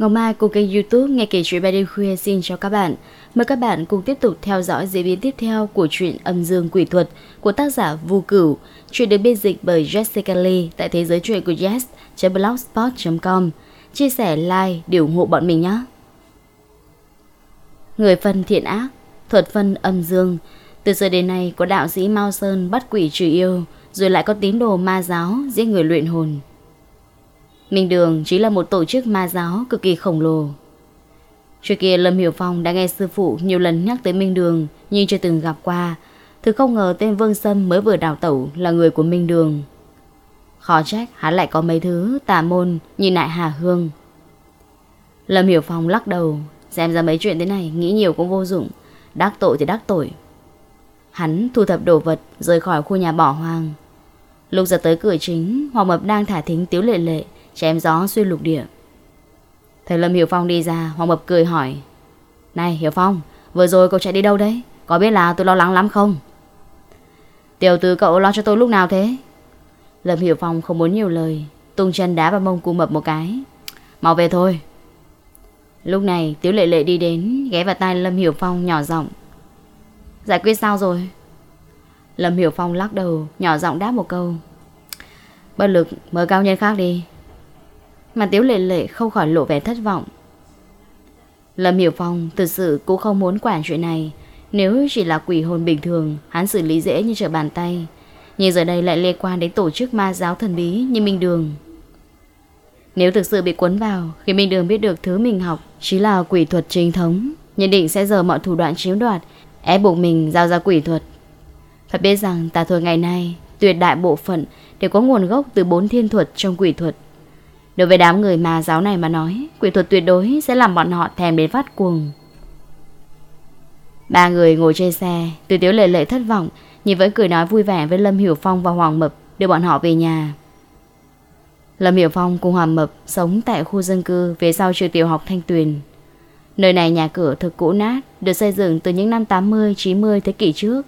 Ngọc Mai cùng kênh youtube Nghe kể chuyện bài đêm khuya xin chào các bạn. Mời các bạn cùng tiếp tục theo dõi diễn biến tiếp theo của truyện âm dương quỷ thuật của tác giả Vu Cửu. Chuyện được biên dịch bởi Jessica Lee tại thế giới truyện của yes.blogspot.com Chia sẻ, like để ủng hộ bọn mình nhé. Người phân thiện ác, thuật phân âm dương. Từ giờ đến nay có đạo sĩ Mao Sơn bắt quỷ trừ yêu Rồi lại có tín đồ ma giáo giết người luyện hồn. Minh Đường chỉ là một tổ chức ma giáo cực kỳ khổng lồ. Trước kia Lâm Hiểu Phong đã nghe sư phụ nhiều lần nhắc tới Minh Đường nhưng chưa từng gặp qua. Thực không ngờ tên Vương Sâm mới vừa đào tẩu là người của Minh Đường. Khó trách hắn lại có mấy thứ tà môn như nại Hà Hương. Lâm Hiểu Phong lắc đầu, xem ra mấy chuyện thế này nghĩ nhiều cũng vô dụng, đắc tội thì đắc tội. Hắn thu thập đồ vật rời khỏi khu nhà bỏ hoang. Lúc giờ tới cửa chính, Hoàng Mập đang thả thính tiếu lệ lệ, Chém gió xuyên lục địa. Thầy Lâm Hiểu Phong đi ra, Hoàng Mập cười hỏi, Này, Hiểu Phong, Vừa rồi cậu chạy đi đâu đấy? Có biết là tôi lo lắng lắm không? Tiểu tử cậu lo cho tôi lúc nào thế? Lâm Hiểu Phong không muốn nhiều lời, Tung chân đá vào mông cu mập một cái. Mau về thôi. Lúc này, Tiếu Lệ Lệ đi đến, Ghé vào tai Lâm Hiểu Phong nhỏ giọng, Giải quyết sao rồi? Lâm Hiểu Phong lắc đầu, Nhỏ giọng đáp một câu, Bất lực, mời cao nhân khác đi mà Tiếu Lệ Lệ không khỏi lộ vẻ thất vọng. Lâm Hiểu Phong thực sự cũng không muốn quản chuyện này. Nếu chỉ là quỷ hồn bình thường, Hắn xử lý dễ như trở bàn tay. Nhưng giờ đây lại liên quan đến tổ chức ma giáo thần bí như Minh Đường. Nếu thực sự bị cuốn vào Khi Minh Đường biết được thứ mình học Chỉ là quỷ thuật chính thống Nhận định sẽ giờ mọi thủ đoạn chiếm đoạt, Ép buộc mình giao ra quỷ thuật. Phải biết rằng, tà thuật ngày nay, Tuyệt đại bộ phận đều có nguồn gốc từ bốn thiên thuật trong quỷ thuật. Đối với đám người mà giáo này mà nói, Quỷ thuật tuyệt đối sẽ làm bọn họ thèm đến phát cuồng. Ba người ngồi trên xe Từ tiếu lệ lệ thất vọng, Nhưng vẫn cười nói vui vẻ với Lâm Hiểu Phong và Hoàng Mập Đưa bọn họ về nhà. Lâm Hiểu Phong cùng Hoàng Mập Sống tại khu dân cư Về sau trường tiểu học Thanh Tuyền. Nơi này nhà cửa thực cũ nát, Được xây dựng từ những năm 80-90 thế kỷ trước.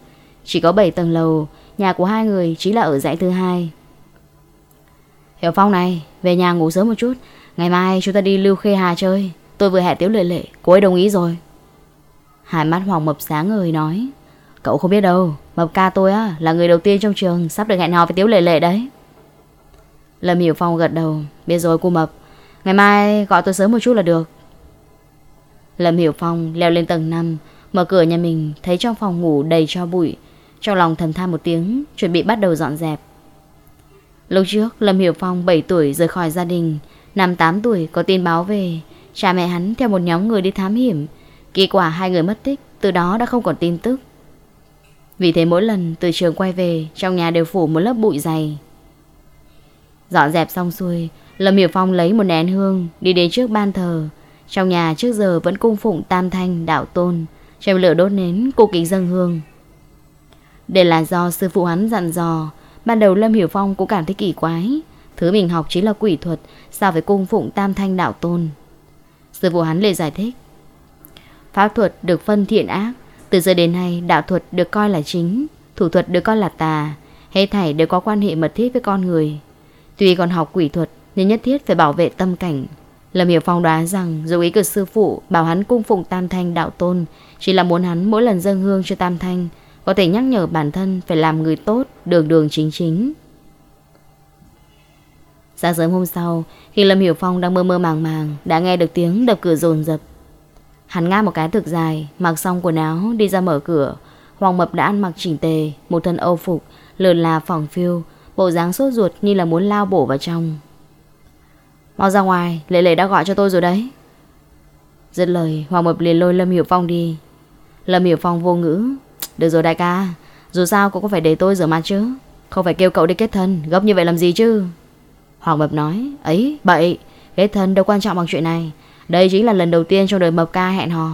Chỉ có 7 tầng lầu, Nhà của hai người chỉ là ở dãy thứ hai. Hiểu Phong này, Về nhà ngủ sớm một chút. Ngày mai chúng ta đi Lưu Khê Hà chơi. Tôi vừa hẹn Tiếu Lệ Lệ, Cô ấy đồng ý rồi. Hai mắt Hoàng Mập sáng ngời nói, Cậu không biết đâu, Mập ca tôi á, là người đầu tiên trong trường Sắp được hẹn hò với Tiếu Lệ Lệ đấy. Lâm Hiểu Phong gật đầu, Biết rồi cô Mập, Ngày mai gọi tôi sớm một chút là được. Lâm Hiểu Phong leo lên tầng 5 Mở cửa nhà mình, Thấy trong phòng ngủ đầy cho bụi. Trong lòng thầm than một tiếng, Chuẩn bị bắt đầu dọn dẹp. Lúc trước, Lâm Hiểu Phong 7 tuổi rời khỏi gia đình. Năm 8 tuổi, có tin báo về. Cha mẹ hắn theo một nhóm người đi thám hiểm. Kết quả hai người mất tích, Từ đó đã không còn tin tức. Vì thế mỗi lần từ trường quay về, Trong nhà đều phủ một lớp bụi dày. Dọn dẹp xong xuôi, Lâm Hiểu Phong lấy một nén hương, Đi đến trước ban thờ. Trong nhà trước giờ vẫn cung phụng tam thanh, đạo tôn. Trong lửa đốt nến cô kính dâng hương. Đây là do sư phụ hắn dặn dò Ban đầu Lâm Hiểu Phong cũng cảm thấy kỳ quái. Thứ mình học chính là quỷ thuật, Sao phải cung phụng tam thanh đạo tôn? Sư phụ hắn lời giải thích. Pháp thuật được phân thiện ác, Từ giờ đến nay đạo thuật được coi là chính, Thủ thuật được coi là tà, Hết thảy đều có quan hệ mật thiết với con người. Tuy còn học quỷ thuật, Nhưng nhất thiết phải bảo vệ tâm cảnh. Lâm Hiểu Phong đoán rằng dù ý của sư phụ Bảo hắn cung phụng tam thanh đạo tôn, Chỉ là muốn hắn mỗi lần dâng hương cho tam thanh có thể nhắc nhở bản thân phải làm người tốt, đường đường chính chính. Sáng sớm hôm sau, khi Lâm Hiểu Phong đang mơ mơ màng màng, đã nghe được tiếng đập cửa rồn rập. Hắn ngáp một cái thực dài, mặc xong quần áo, đi ra mở cửa. Hoàng Mập đã ăn mặc chỉnh tề, một thân âu phục, lượn là phỏng phiêu, bộ dáng sốt ruột như là muốn lao bổ vào trong. Mau ra ngoài, Lệ Lệ đã gọi cho tôi rồi đấy. Dứt lời, Hoàng Mập liền lôi Lâm Hiểu Phong đi. Lâm Hiểu Phong vô ngữ, được rồi đại ca, Dù sao cũng có phải để tôi rửa mặt chứ. Không phải kêu cậu đi kết thân, Gấp như vậy làm gì chứ? Hoàng Mập nói, Ấy, bậy, Kết thân đâu quan trọng bằng chuyện này. Đây chính là lần đầu tiên trong đời Mập ca hẹn hò.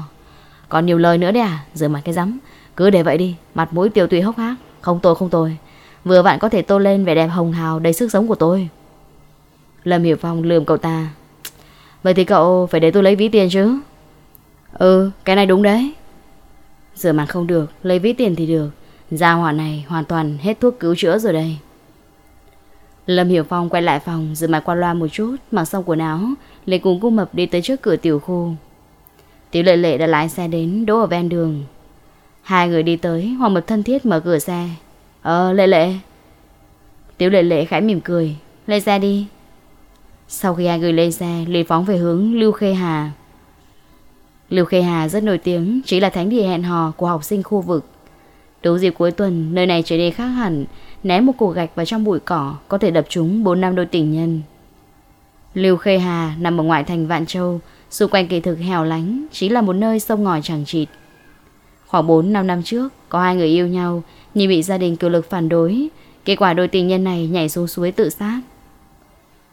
Còn nhiều lời nữa đấy à Rửa mặt cái rắm. Cứ để vậy đi, Mặt mũi tiêu tùy hốc hác. Không tôi không tôi. Vừa vặn có thể tô lên vẻ đẹp hồng hào đầy sức sống của tôi. Lâm Hiểu Phong lườm cậu ta. Vậy thì cậu phải để tôi lấy ví tiền chứ? Ừ cái này đúng đấy. Rửa mặt không được, Lấy ví tiền thì được. Gia hỏa này hoàn toàn hết thuốc cứu chữa rồi đây. Lâm Hiểu Phong quay lại phòng rửa mặt qua loa một chút, Mặc xong quần áo Lê cùng cô mập đi tới trước cửa tiểu khu. Tiểu lệ lệ đã lái xe đến, Đỗ ở ven đường. Hai người đi tới, Hoàng mập thân thiết mở cửa xe. Ờ lệ lệ. Tiểu lệ lệ khẽ mỉm cười. Lên xe đi. Sau khi hai người lên xe, liền phóng về hướng Lưu Khê Hà. Lưu Khê Hà rất nổi tiếng, Chỉ là thánh địa hẹn hò của học sinh khu vực. Đấu dịp cuối tuần, Nơi này trở nên khác hẳn, Ném một củ gạch vào trong bụi cỏ, Có thể đập trúng 4 năm đôi tình nhân. Lưu Khê Hà nằm ở ngoại thành Vạn Châu, Xung quanh kỳ thực hẻo lánh, Chỉ là một nơi sông ngòi chẳng chịt. Khoảng 4-5 năm trước, Có hai người yêu nhau, Nhưng bị gia đình cử lực phản đối, Kết quả đôi tình nhân này nhảy xuống suối tự sát.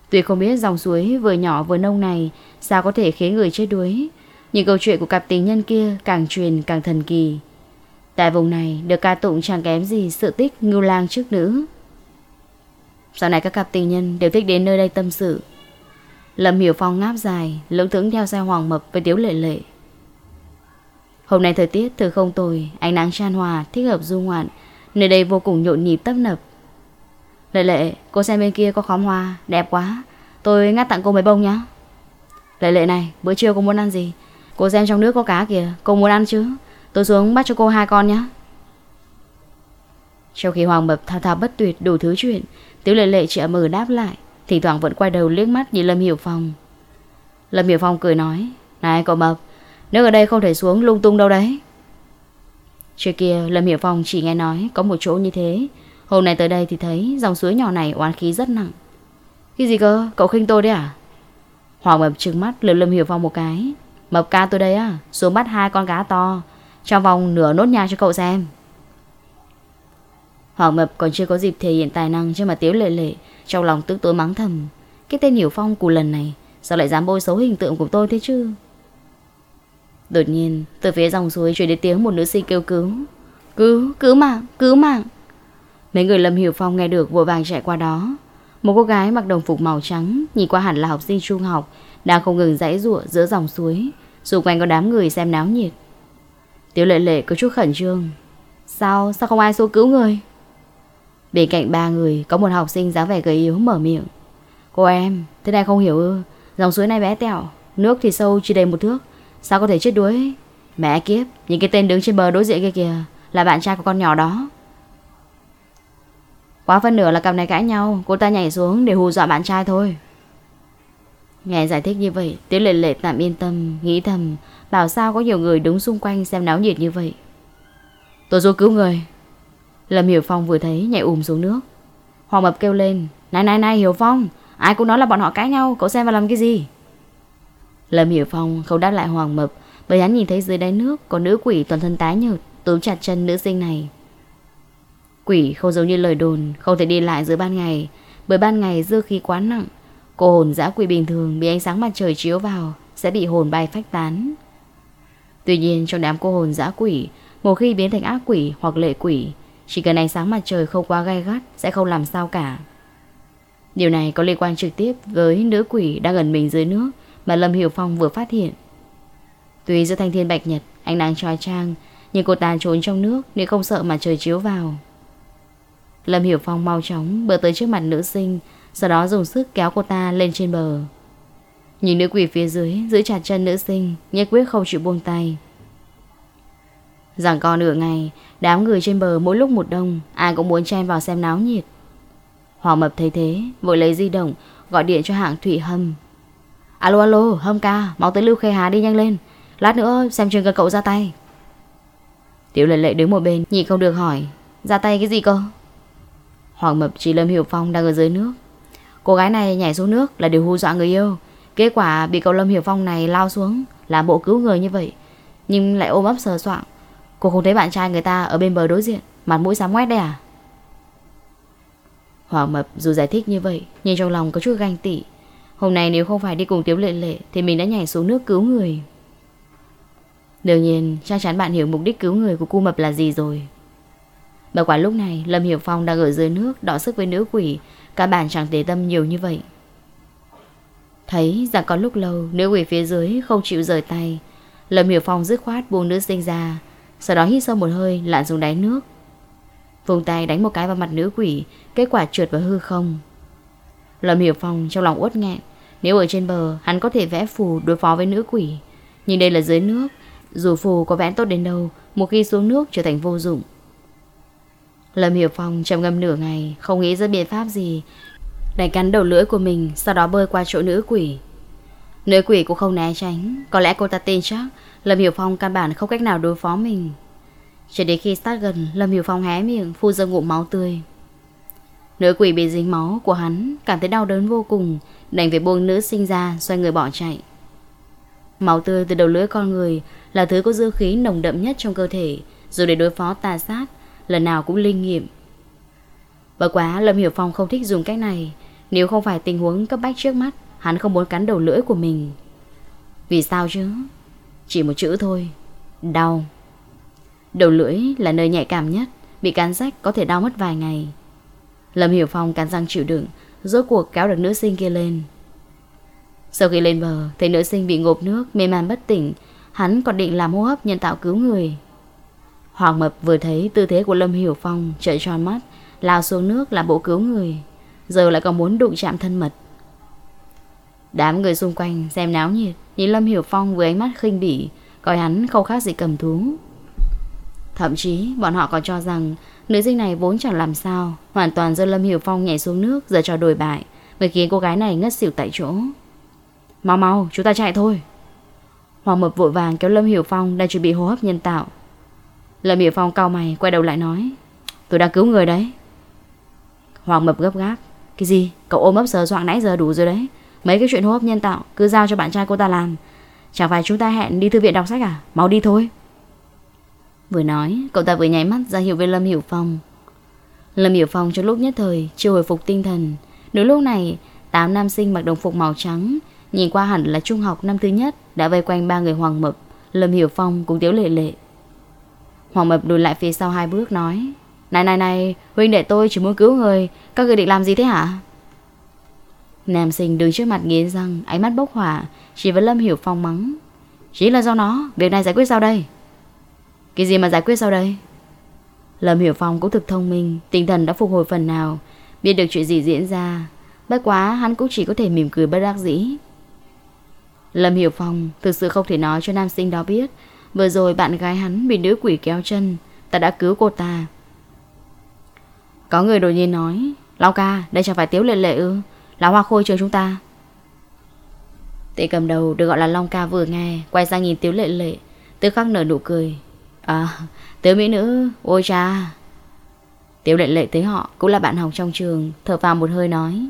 Tuy không biết dòng suối vừa nhỏ vừa nông này, Sao có thể khiến người chết đuối nhưng câu chuyện của cặp tình nhân kia Càng truyền càng thần kỳ. Tại vùng này, được ca tụng chẳng kém gì Sự tích ngưu lang trước nữ. Sau này các cặp tình nhân Đều thích đến nơi đây tâm sự. Lâm Hiểu Phong ngáp dài Lưỡng thững theo xe hoàng mập với tiếu lệ lệ. Hôm nay thời tiết thử không tồi, Ánh nắng chan hòa, thích hợp du ngoạn, Nơi đây vô cùng nhộn nhịp tấp nập. Lệ lệ, cô xem bên kia có khóm hoa, Đẹp quá. Tôi ngắt tặng cô mấy bông nhá. Lệ lệ này, bữa trưa cô muốn ăn gì? Cô xem trong nước có cá kìa. Cô muốn ăn chứ. Tôi xuống bắt cho cô hai con nhé. Trong khi Hoàng Mập thao thao bất tuyệt đủ thứ chuyện Tiếu lệ lệ chỉ ấm ừ đáp lại. Thỉnh thoảng vẫn quay đầu liếc mắt nhìn Lâm Hiểu Phong. Lâm Hiểu Phong cười nói, Này cậu Mập Nước ở đây không thể xuống lung tung đâu đấy. Trước kia, Lâm Hiểu Phong chỉ nghe nói Có một chỗ như thế. Hôm nay tới đây thì thấy dòng suối nhỏ này oán khí rất nặng. Cái gì cơ? Cậu khinh tôi đấy à? Hoàng Mập trừng mắt lườm Lâm Hiểu Phong một cái. Mập ca tôi đây á Xuống bắt hai con cá to. Trong vòng nửa nốt nhà cho cậu xem. Hoàng Mập còn chưa có dịp thể hiện tài năng cho mà Tiếu lệ lệ Trong lòng tức tối mắng thầm. Cái tên Hiểu Phong cù lần này Sao lại dám bôi xấu hình tượng của tôi thế chứ? Đột nhiên Từ phía dòng suối truyền đến tiếng một nữ sinh kêu cứu. Cứu, cứu mạng, cứu mạng. Mấy người Lâm Hiểu Phong nghe được vội vàng chạy qua đó. Một cô gái mặc đồng phục màu trắng Nhìn qua hẳn là học sinh trung học Đang không ngừng dãy ruộng giữa dòng suối. Xung quanh có đám người xem náo nhiệt. Tiểu lệ lệ có chút khẩn trương. Sao, sao không ai xuống cứu người? Bên cạnh ba người Có một học sinh dáng vẻ gầy yếu mở miệng. Cô em, thế này không hiểu ư? Dòng suối này bé tẹo Nước thì sâu chỉ đầy một thước. Sao có thể chết đuối? Mẹ kiếp, những cái tên đứng trên bờ đối diện kia kìa Là bạn trai của con nhỏ đó. Quá phân nửa là cặp này cãi nhau Cô ta nhảy xuống để hù dọa bạn trai thôi. Nghe giải thích như vậy Tiết lệ lệ tạm yên tâm, Nghĩ thầm, Bảo sao có nhiều người đứng xung quanh xem náo nhiệt như vậy. Tôi xuống cứu người. Lâm Hiểu Phong vừa thấy nhảy ùm xuống nước. Hoàng Mập kêu lên, Này này này, Hiểu Phong, Ai cũng nói là bọn họ cãi nhau, Cậu xem vào làm cái gì? Lâm Hiểu Phong không đáp lại Hoàng Mập, Bởi hắn nhìn thấy dưới đáy nước Có nữ quỷ toàn thân tái nhợt, Túm chặt chân nữ sinh này. Quỷ không giống như lời đồn, Không thể đi lại giữa ban ngày, Bởi ban ngày dư khí quá nặng Cô hồn dã quỷ bình thường bị ánh sáng mặt trời chiếu vào Sẽ bị hồn bay phách tán Tuy nhiên trong đám cô hồn dã quỷ Một khi biến thành ác quỷ hoặc lệ quỷ Chỉ cần ánh sáng mặt trời không quá gai gắt Sẽ không làm sao cả Điều này có liên quan trực tiếp với nữ quỷ đang gần mình dưới nước mà Lâm Hiểu Phong vừa phát hiện. Tuy giữa thanh thiên bạch nhật, ánh nắng trói trang, nhưng cô ta trốn trong nước nên không sợ mặt trời chiếu vào. Lâm Hiểu Phong mau chóng bờ tới trước mặt nữ sinh, sau đó dùng sức kéo cô ta lên trên bờ. Nhìn nữ quỷ phía dưới giữ chặt chân nữ sinh, nhất quyết không chịu buông tay. Rằng co nửa ngày, đám người trên bờ mỗi lúc một đông, ai cũng muốn chen vào xem náo nhiệt. Hoàng Mập thấy thế, vội lấy di động, gọi điện cho hạng Thủy Hâm. Alo alo, Hâm ca, mau tới Lưu Khê Hà đi nhanh lên. Lát nữa xem chừng cơ cậu ra tay. Tiểu lệ lệ đứng một bên, nhị không được hỏi. Ra tay cái gì cơ? Hoàng Mập chỉ Lâm Hiểu Phong đang ở dưới nước. Cô gái này nhảy xuống nước là điều hù dọa người yêu. Kết quả bị cậu Lâm Hiểu Phong này lao xuống, làm bộ cứu người như vậy. Nhưng lại ôm ấp sờ soạng. Cô không thấy bạn trai người ta ở bên bờ đối diện, mặt mũi xám quét đây à? Hoàng Mập dù giải thích như vậy Nhưng trong lòng có chút ganh tị Hôm nay nếu không phải đi cùng Tiếu Lệ Lệ Thì mình đã nhảy xuống nước cứu người Đương nhiên chắc chắn bạn hiểu mục đích cứu người của cu mập là gì rồi Bà quả lúc này, Lâm Hiểu Phong đang ở dưới nước Đỏ sức với nữ quỷ. Cả bản chẳng để tâm nhiều như vậy. Thấy rằng có lúc lâu, Nữ quỷ phía dưới không chịu rời tay, Lâm Hiểu Phong dứt khoát buông nữ sinh ra, Sau đó hít sâu một hơi, lặn xuống đáy nước. Vùng tay đánh một cái vào mặt nữ quỷ, Kết quả trượt vào hư không. Lâm Hiểu Phong trong lòng uất nghẹn, Nếu ở trên bờ, hắn có thể vẽ phù đối phó với nữ quỷ. Nhưng đây là dưới nước, Dù phù có vẽ tốt đến đâu, Một khi xuống nước trở thành vô dụng. Lâm Hiểu Phong trầm ngâm nửa ngày, Không nghĩ ra biện pháp gì. Đành cắn đầu lưỡi của mình, Sau đó bơi qua chỗ nữ quỷ. Nữ quỷ cũng không né tránh, Có lẽ cô ta tin chắc Lâm Hiểu Phong căn bản không cách nào đối phó mình. Chỉ đến khi sát gần, Lâm Hiểu Phong hé miệng, phun ra ngụm máu tươi. Nữ quỷ bị dính máu của hắn, Cảm thấy đau đớn vô cùng, Đành phải buông nữ sinh ra, Xoay người bỏ chạy. Máu tươi từ đầu lưỡi con người Là thứ có dư khí nồng đậm nhất trong cơ thể, Dù để đối phó tà sát Lần nào cũng linh nghiệm. Bởi quá, Lâm Hiểu Phong không thích dùng cách này. Nếu không phải tình huống cấp bách trước mắt, Hắn không muốn cắn đầu lưỡi của mình. Vì sao chứ? Chỉ một chữ thôi. Đau. Đầu lưỡi là nơi nhạy cảm nhất, Bị cắn rách có thể đau mất vài ngày. Lâm Hiểu Phong cắn răng chịu đựng, Rốt cuộc kéo được nữ sinh kia lên. Sau khi lên bờ, Thấy nữ sinh bị ngộp nước, Mê man bất tỉnh, Hắn còn định làm hô hấp nhân tạo cứu người. Hoàng Mập vừa thấy tư thế của Lâm Hiểu Phong Trợn tròn mắt, Lao xuống nước làm bộ cứu người, Giờ lại còn muốn đụng chạm thân mật. Đám người xung quanh xem náo nhiệt, Nhìn Lâm Hiểu Phong với ánh mắt khinh bỉ, Coi hắn không khác gì cầm thú. Thậm chí, bọn họ còn cho rằng Nữ sinh này vốn chẳng làm sao, Hoàn toàn do Lâm Hiểu Phong nhảy xuống nước Giờ cho đổi bại, Mới khiến cô gái này ngất xỉu tại chỗ. Mau mau, chúng ta chạy thôi. Hoàng Mập vội vàng kéo Lâm Hiểu Phong Đang chuẩn bị hô hấp nhân tạo. Lâm Hiểu Phong cao mày, quay đầu lại nói, Tôi đang cứu người đấy. Hoàng Mập gấp gáp, Cái gì? Cậu ôm ấp sờ soạn nãy giờ đủ rồi đấy. Mấy cái chuyện hô hấp nhân tạo Cứ giao cho bạn trai cô ta làm. Chẳng phải chúng ta hẹn đi thư viện đọc sách à? Mau đi thôi. Vừa nói, cậu ta vừa nháy mắt ra hiệu với Lâm Hiểu Phong. Lâm Hiểu Phong trong lúc nhất thời Chưa hồi phục tinh thần. Nửa lúc này, Tám nam sinh mặc đồng phục màu trắng, Nhìn qua hẳn là trung học năm thứ nhất, Đã vây quanh ba người Hoàng Mập, Lâm Hiểu Phong cùng Tiếu Lệ Lệ. Hoàng Mập lùi lại phía sau hai bước, nói, Này này này, Huynh đệ tôi chỉ muốn cứu người. Các người định làm gì thế hả? Nam sinh đứng trước mặt nghiến răng, Ánh mắt bốc hỏa, Chỉ với Lâm Hiểu Phong mắng, Chỉ là do nó, Việc này giải quyết sao đây. Cái gì mà giải quyết sao đây? Lâm Hiểu Phong cũng thực thông minh, Tinh thần đã phục hồi phần nào, Biết được chuyện gì diễn ra. Bất quá hắn cũng chỉ có thể mỉm cười bất đắc dĩ. Lâm Hiểu Phong Thực sự không thể nói cho nam sinh đó biết Vừa rồi bạn gái hắn bị nữ quỷ kéo chân, Ta đã cứu cô ta. Có người đột nhiên nói Long ca, đây chẳng phải tiếu lệ lệ ư? Là hoa khôi trường chúng ta. Tệ cầm đầu được gọi là Long ca vừa nghe, Quay sang nhìn tiếu lệ lệ, Tức khắc nở nụ cười. À tiếu mỹ nữ, Ôi cha. Tiếu lệ lệ thấy họ cũng là bạn học trong trường, Thở vào một hơi nói,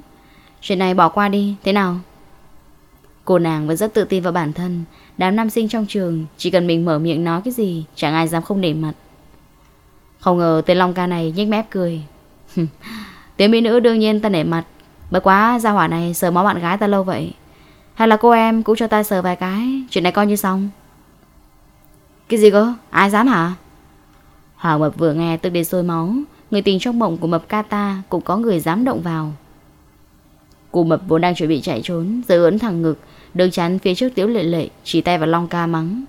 Chuyện này bỏ qua đi, thế nào? Cô nàng vẫn rất tự tin vào bản thân Đám nam sinh trong trường, Chỉ cần mình mở miệng nói cái gì, Chẳng ai dám không để mặt. Không ngờ tên Long ca này nhếch mép cười. Tiếng mỹ nữ đương nhiên ta nể mặt. Bởi quá gia hỏa này sờ mó bạn gái ta lâu vậy. Hay là cô em cũng cho ta sờ vài cái, Chuyện này coi như xong. Cái gì cơ? Ai dám hả? Hảo mập vừa nghe tức đến sôi máu, Người tình trong mộng của mập Kata Cũng có người dám động vào. Cụ mập vốn đang chuẩn bị chạy trốn, Giờ ấn thẳng ngực Đường chắn phía trước tiếu lệ lệ, Chỉ tay vào Long ca mắng.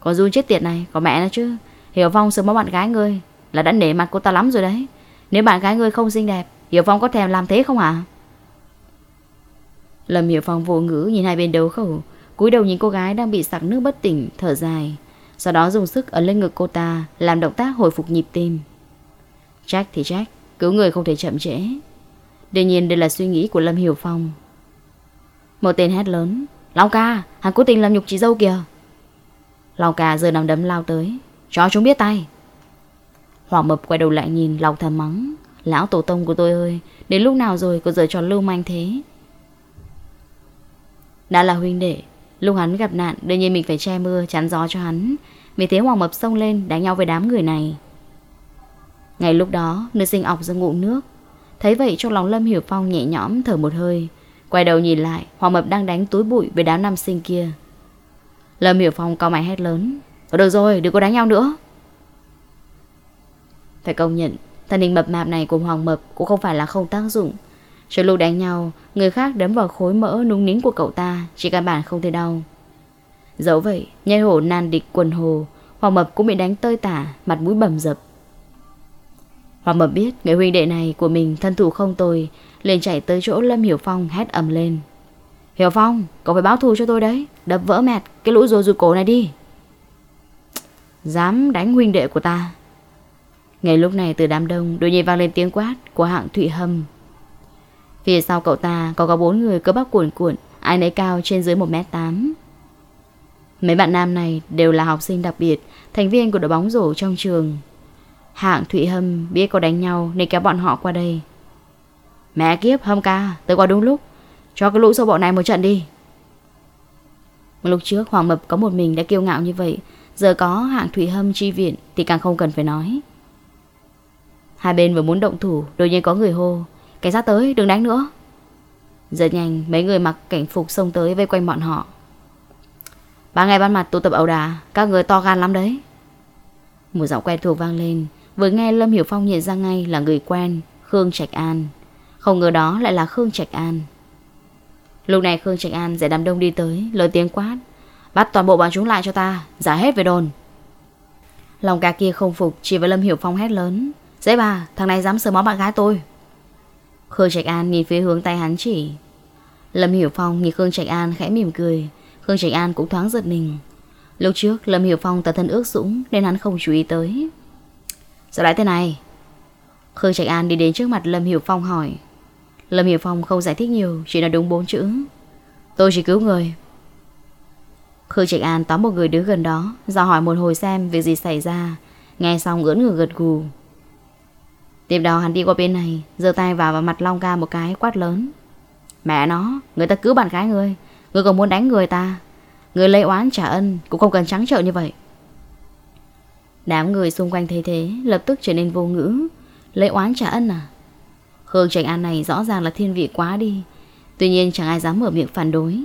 Còn run chết tiệt này, Có mẹ nó chứ. Hiểu Phong sớm có bạn gái ngươi, Là đã nể mặt cô ta lắm rồi đấy. Nếu bạn gái ngươi không xinh đẹp, Hiểu Phong có thèm làm thế không hả Lâm Hiểu Phong vô ngữ nhìn hai bên đấu khẩu, cúi đầu nhìn cô gái đang bị sặc nước bất tỉnh, Thở dài. Sau đó dùng sức ấn lên ngực cô ta, Làm động tác hồi phục nhịp tim. Trách thì trách Cứu người không thể chậm trễ. Đương nhiên đây là suy nghĩ của Lâm Hiểu Phong. Một tên hét lớn. Long ca, hắn cố tình làm nhục chị dâu kìa. Long ca giờ nằm đấm lao tới. Cho chúng biết tay. Hoàng mập quay đầu lại nhìn lòng thầm mắng. Lão tổ tông của tôi ơi Đến lúc nào rồi có giờ tròn lưu manh thế? Đã là huynh đệ Lúc hắn gặp nạn Đương nhiên mình phải che mưa chắn gió cho hắn. Vì thế Hoàng mập xông lên đánh nhau với đám người này. Ngay lúc đó Nữ sinh ọc ra ngụm nước. Thấy vậy trong lòng Lâm Hiểu Phong nhẹ nhõm thở một hơi. Quay đầu nhìn lại, Hoàng Mập đang đánh túi bụi với đám nam sinh kia. Lâm Hiểu Phong cao mày hét lớn. Ờ, được rồi, đừng có đánh nhau nữa. Phải công nhận, Thân hình mập mạp này của Hoàng Mập Cũng không phải là không tác dụng. Cho lúc đánh nhau, Người khác đấm vào khối mỡ núng nính của cậu ta, Chỉ căn bản không thể đau. Dẫu vậy, Nhai hổ nan địch quần hồ, Hoàng Mập cũng bị đánh tơi tả, Mặt mũi bầm dập. Hoàng Mập biết người huynh đệ này của mình thân thủ không tồi liền chạy tới chỗ Lâm Hiểu Phong hét ầm lên. Hiểu Phong, cậu phải báo thù cho tôi đấy. Đập vỡ mẹt cái lũ rùa rùi cổ này đi. Dám đánh huynh đệ của ta. Ngay lúc này từ đám đông đột nhiên vang lên tiếng quát của hạng Thụy Hâm. Phía sau cậu ta có có bốn người cơ bắp cuộn cuộn, ai nấy cao trên dưới 1m8. Mấy bạn nam này đều là học sinh đặc biệt, thành viên của đội bóng rổ trong trường. Hạng Thụy Hâm biết có đánh nhau nên kéo bọn họ qua đây. Mẹ kiếp Hâm ca, tới qua đúng lúc. Cho cái lũ sâu bộ này một trận đi. Một lúc trước Hoàng Mập có một mình đã kiêu ngạo như vậy, giờ có Hạng Thụy Hâm chi viện thì càng không cần phải nói. Hai bên vừa muốn động thủ, đột nhiên có người hô. Cảnh sát tới, đừng đánh nữa. Rất nhanh, mấy người mặc cảnh phục xông tới vây quanh bọn họ. Ba ngày ban mặt tụ tập ẩu đà, các người to gan lắm đấy. Một giọng quen thuộc vang lên, vừa nghe Lâm Hiểu Phong nhận ra ngay là người quen, Khương Trạch An. Không ngờ đó lại là Khương Trạch An. Lúc này Khương Trạch An giải đám đông đi tới, lời tiếng quát. Bắt toàn bộ bọn chúng lại cho ta, giả hết về đồn. Lòng ca kia không phục, chỉ với Lâm Hiểu Phong hét lớn. Dễ bà, thằng này dám sờ mó bạn gái tôi. Khương Trạch An nhìn phía hướng tay hắn chỉ. Lâm Hiểu Phong nhìn Khương Trạch An khẽ mỉm cười. Khương Trạch An cũng thoáng giật mình. Lúc trước Lâm Hiểu Phong tật thân ước dũng nên hắn không chú ý tới. Sao lại thế này? Khương Trạch An đi đến trước mặt Lâm Hiểu Phong hỏi. Lâm Hiểu Phong không giải thích nhiều, chỉ là đúng bốn chữ. Tôi chỉ cứu người. Khương Trạch An tóm một người đứng gần đó, do hỏi một hồi xem việc gì xảy ra. Nghe xong ưỡn người gật gù. Tiếp đó hắn đi qua bên này giơ tay vào vào mặt Long ca một cái quát lớn Mẹ nó Người ta cứu bạn gái người Người còn muốn đánh người ta Người lấy oán trả ân Cũng không cần trắng trợn như vậy Đám người xung quanh thấy thế Lập tức trở nên vô ngữ Lấy oán trả ân à hương Trạch An này rõ ràng là thiên vị quá đi Tuy nhiên chẳng ai dám mở miệng phản đối